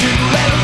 to let